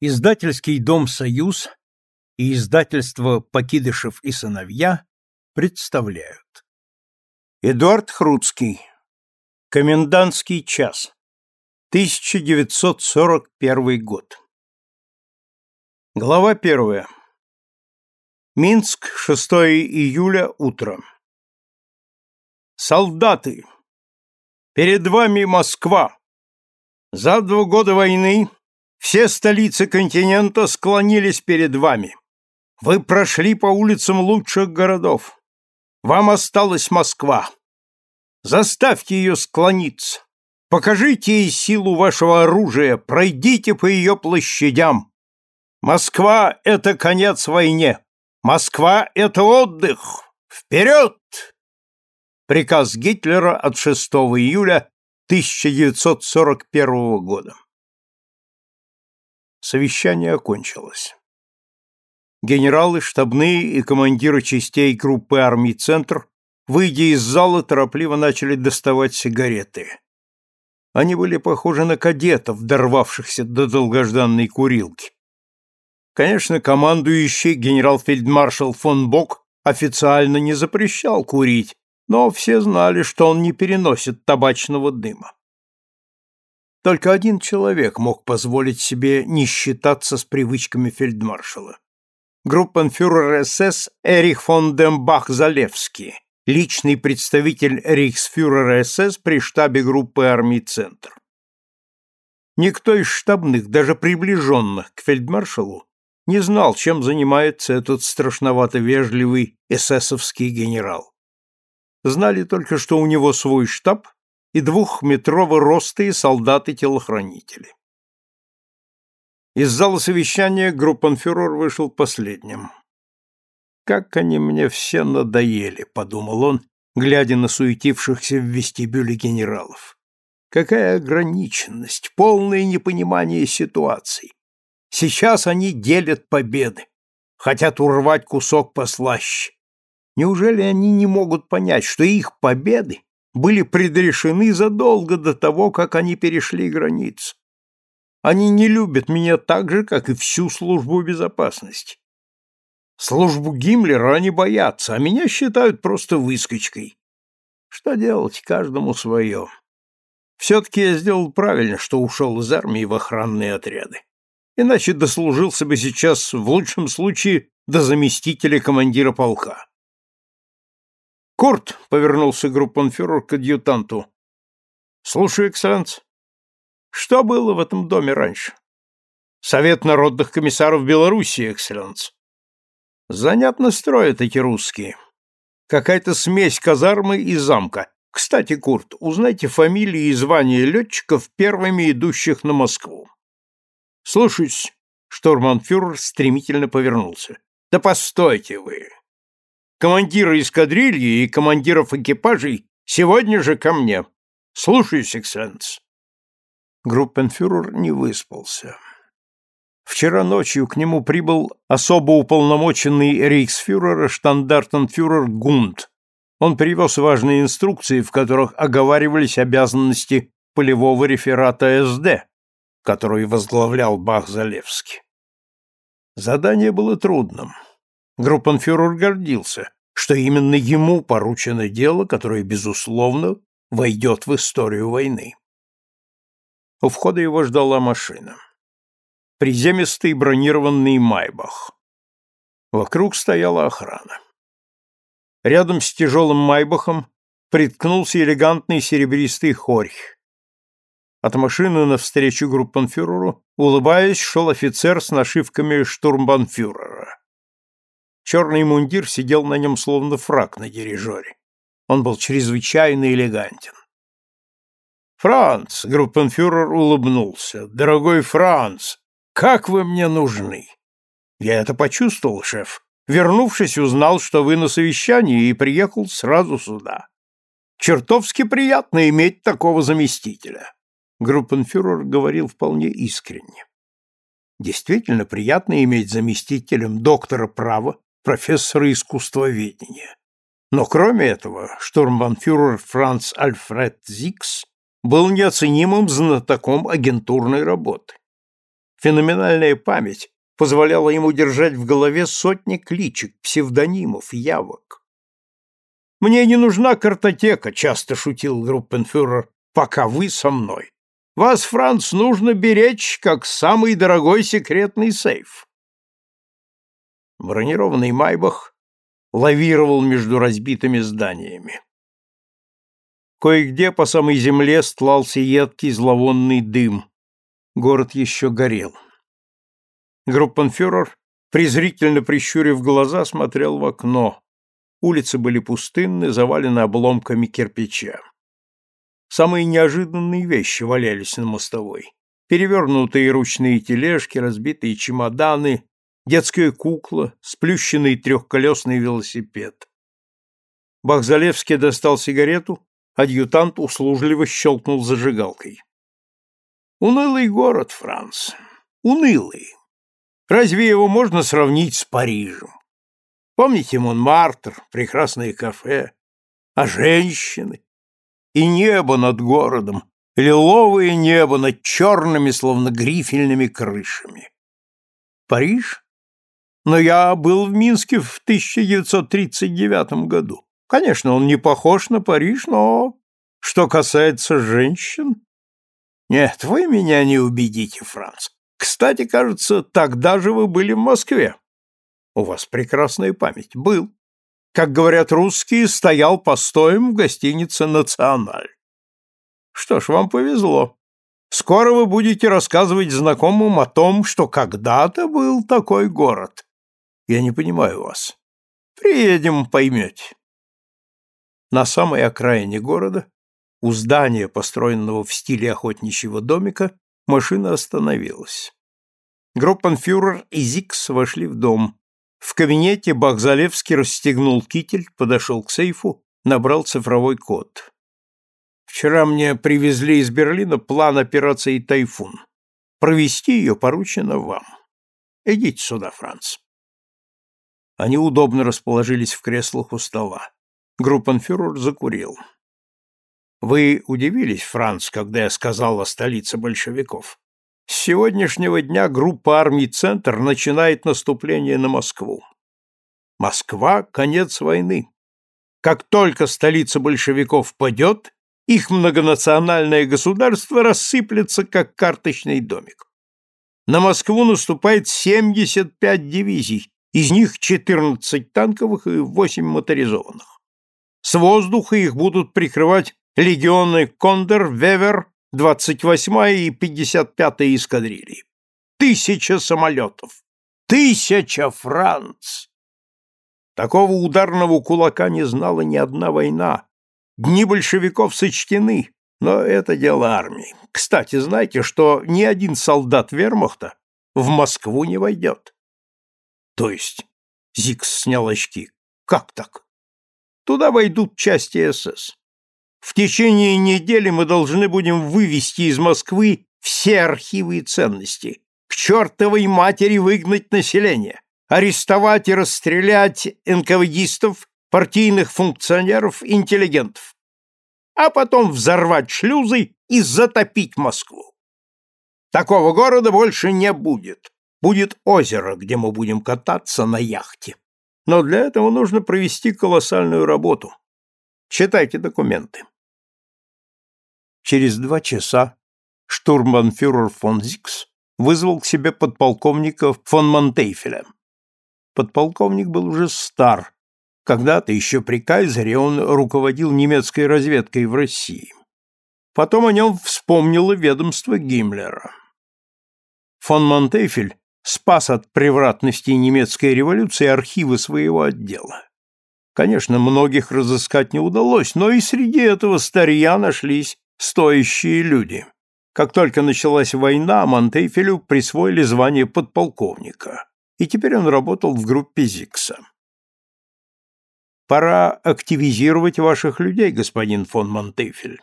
Издательский дом «Союз» и издательство «Покидышев и сыновья» представляют. Эдуард Хруцкий. Комендантский час. 1941 год. Глава первая. Минск, 6 июля, утро. Солдаты! Перед вами Москва! За два года войны все столицы континента склонились перед вами. Вы прошли по улицам лучших городов. Вам осталась Москва. Заставьте ее склониться. Покажите ей силу вашего оружия, пройдите по ее площадям. Москва — это конец войне. Москва — это отдых. Вперед! Приказ Гитлера от 6 июля 1941 года. Совещание окончилось. Генералы, штабные и командиры частей группы армий «Центр», выйдя из зала, торопливо начали доставать сигареты. Они были похожи на кадетов, дорвавшихся до долгожданной курилки. Конечно, командующий генерал-фельдмаршал фон Бок официально не запрещал курить, но все знали, что он не переносит табачного дыма. Только один человек мог позволить себе не считаться с привычками фельдмаршала. Группенфюрер СС Эрих фон Дембах-Залевский, личный представитель рейхсфюрера СС при штабе группы армий «Центр». Никто из штабных, даже приближенных к фельдмаршалу, не знал, чем занимается этот страшновато вежливый эсэсовский генерал. Знали только, что у него свой штаб и двухметрового роста солдаты-телохранители. Из зала совещания группенфюрер вышел последним. «Как они мне все надоели», — подумал он, глядя на суетившихся в вестибюле генералов. «Какая ограниченность, полное непонимание ситуации. Сейчас они делят победы, хотят урвать кусок послаще. Неужели они не могут понять, что их победы были предрешены задолго до того, как они перешли границу? Они не любят меня так же, как и всю службу безопасности. Службу Гиммлера они боятся, а меня считают просто выскочкой. Что делать, каждому свое. Все-таки я сделал правильно, что ушел из армии в охранные отряды иначе дослужился бы сейчас, в лучшем случае, до заместителя командира полка. «Курт!» — повернулся группенфюрер к адъютанту. «Слушаю, экселленс. Что было в этом доме раньше?» «Совет народных комиссаров Белоруссии, экселленс». «Занятно строят эти русские. Какая-то смесь казармы и замка. Кстати, Курт, узнайте фамилии и звания летчиков, первыми идущих на Москву». Слушаюсь. Штурманфюрер стремительно повернулся. Да постойте вы. Командиры эскадрильи и командиров экипажей сегодня же ко мне. Слушаюсь, экселленс. Группенфюрер не выспался. Вчера ночью к нему прибыл особо уполномоченный рейхсфюрера штандартенфюрер Гунд. Он привез важные инструкции, в которых оговаривались обязанности полевого реферата СД, которую возглавлял Бах-Залевский. Задание было трудным. Группенфюрер гордился, что именно ему поручено дело, которое, безусловно, войдет в историю войны. У входа его ждала машина. Приземистый бронированный «Майбах». Вокруг стояла охрана. Рядом с тяжелым «Майбахом» приткнулся элегантный серебристый хорьх, от машины навстречу группенфюреру, улыбаясь, шел офицер с нашивками штурмбанфюрера. Черный мундир сидел на нем словно фрак на дирижере. Он был чрезвычайно элегантен. «Франц!» — группенфюрер улыбнулся. «Дорогой Франц, как вы мне нужны!» «Я это почувствовал, шеф. Вернувшись, узнал, что вы на совещании и приехал сразу сюда. Чертовски приятно иметь такого заместителя. Группенфюрер говорил вполне искренне. Действительно приятно иметь заместителем доктора права, профессора искусствоведения. Но кроме этого, штурмбанфюрер Франц Альфред Зикс был неоценимым знатоком агентурной работы. Феноменальная память позволяла ему держать в голове сотни кличек, псевдонимов, явок. «Мне не нужна картотека», — часто шутил группенфюрер, — «пока вы со мной. Вас, Франц, нужно беречь, как самый дорогой секретный сейф». Бронированный Майбах лавировал между разбитыми зданиями. Кое-где по самой земле стлался едкий зловонный дым. Город еще горел. Группенфюрер, презрительно прищурив глаза, смотрел в окно. Улицы были пустынны, завалены обломками кирпича. Самые неожиданные вещи валялись на мостовой. Перевернутые ручные тележки, разбитые чемоданы, детская кукла, сплющенный трехколесный велосипед. Бахзалевский достал сигарету, адъютант услужливо щелкнул зажигалкой. Унылый город, Франц, унылый. Разве его можно сравнить с Парижем? Помните Монмартр, прекрасное кафе, а женщины? И небо над городом, лиловое небо над черными, словно грифельными крышами. Париж? Но я был в Минске в 1939 году. Конечно, он не похож на Париж, но что касается женщин... Нет, вы меня не убедите, Франц. Кстати, кажется, тогда же вы были в Москве. У вас прекрасная память. Был. Как говорят русские, стоял постоем в гостинице «Националь». Что ж, вам повезло. Скоро вы будете рассказывать знакомым о том, что когда-то был такой город. Я не понимаю вас. Приедем, поймете. На самой окраине города, у здания, построенного в стиле охотничьего домика, машина остановилась. Группенфюрер и Зикс вошли в дом. В кабинете Бахзалевский расстегнул китель, подошел к сейфу, набрал цифровой код. «Вчера мне привезли из Берлина план операции «Тайфун». Провести ее поручено вам. Идите сюда, Франц». Они удобно расположились в креслах у стола. Группенфюрер закурил. «Вы удивились, Франц, когда я сказал о столице большевиков?» С сегодняшнего дня группа армий «Центр» начинает наступление на Москву. Москва – конец войны. Как только столица большевиков падет, их многонациональное государство рассыплется, как карточный домик. На Москву наступает 75 дивизий, из них 14 танковых и 8 моторизованных. С воздуха их будут прикрывать легионы Кондор, Вевер, 28-я и 55-я эскадрильи. Тысяча самолетов! Тысяча, Франц! Такого ударного кулака не знала ни одна война. Дни большевиков сочтены, но это дело армии. Кстати, знаете, что ни один солдат вермахта в Москву не войдет? То есть, Зикс снял очки. Как так? Туда войдут части СС. В течение недели мы должны будем вывести из Москвы все архивы и ценности, к чертовой матери выгнать население, арестовать и расстрелять НКВДистов, партийных функционеров, интеллигентов, а потом взорвать шлюзы и затопить Москву. Такого города больше не будет. Будет озеро, где мы будем кататься на яхте. Но для этого нужно провести колоссальную работу. Читайте документы. Через два часа штурмбанфюрер фон Зикс вызвал к себе подполковника фон Монтейфеля. Подполковник был уже стар. Когда-то еще при Кайзере он руководил немецкой разведкой в России. Потом о нем вспомнило ведомство Гиммлера. Фон Монтейфель спас от превратности немецкой революции архивы своего отдела. Конечно, многих разыскать не удалось, но и среди этого старья нашлись стоящие люди. Как только началась война, Монтейфелю присвоили звание подполковника, и теперь он работал в группе Зикса. Пора активизировать ваших людей, господин фон Монтейфель.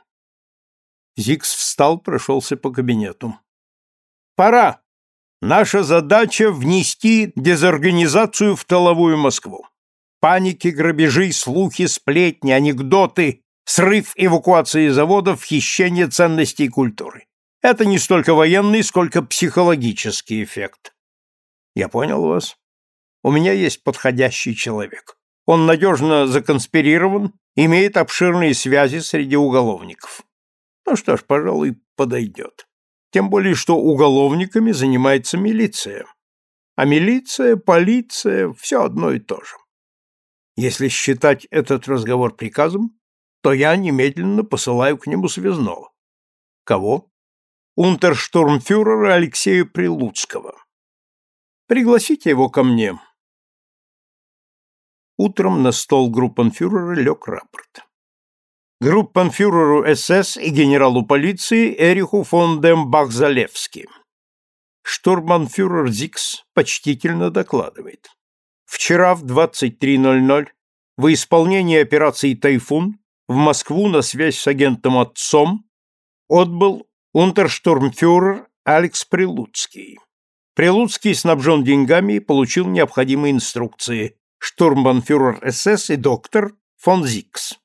Зикс встал, прошелся по кабинету. Пора. Наша задача внести дезорганизацию в тыловую Москву. Паники, грабежи, слухи, сплетни, анекдоты, срыв эвакуации заводов, хищение ценностей культуры. Это не столько военный, сколько психологический эффект. Я понял вас. У меня есть подходящий человек. Он надежно законспирирован, имеет обширные связи среди уголовников. Ну что ж, пожалуй, подойдет. Тем более, что уголовниками занимается милиция. А милиция, полиция – все одно и то же. Если считать этот разговор приказом, то я немедленно посылаю к нему связного. Кого? Унтерштурмфюрера Алексея Прилуцкого. Пригласите его ко мне. Утром на стол группанфюрера лег рапорт. Группанфюреру СС и генералу полиции Эриху фон дем Бахзалевски. Штурманфюрер Зикс почтительно докладывает. Вчера в 23.00 во исполнении операции «Тайфун» в Москву на связь с агентом отцом отбыл унтерштурмфюрер Алекс Прилуцкий. Прилуцкий снабжен деньгами и получил необходимые инструкции. Штурмбанфюрер СС и доктор фон Зикс.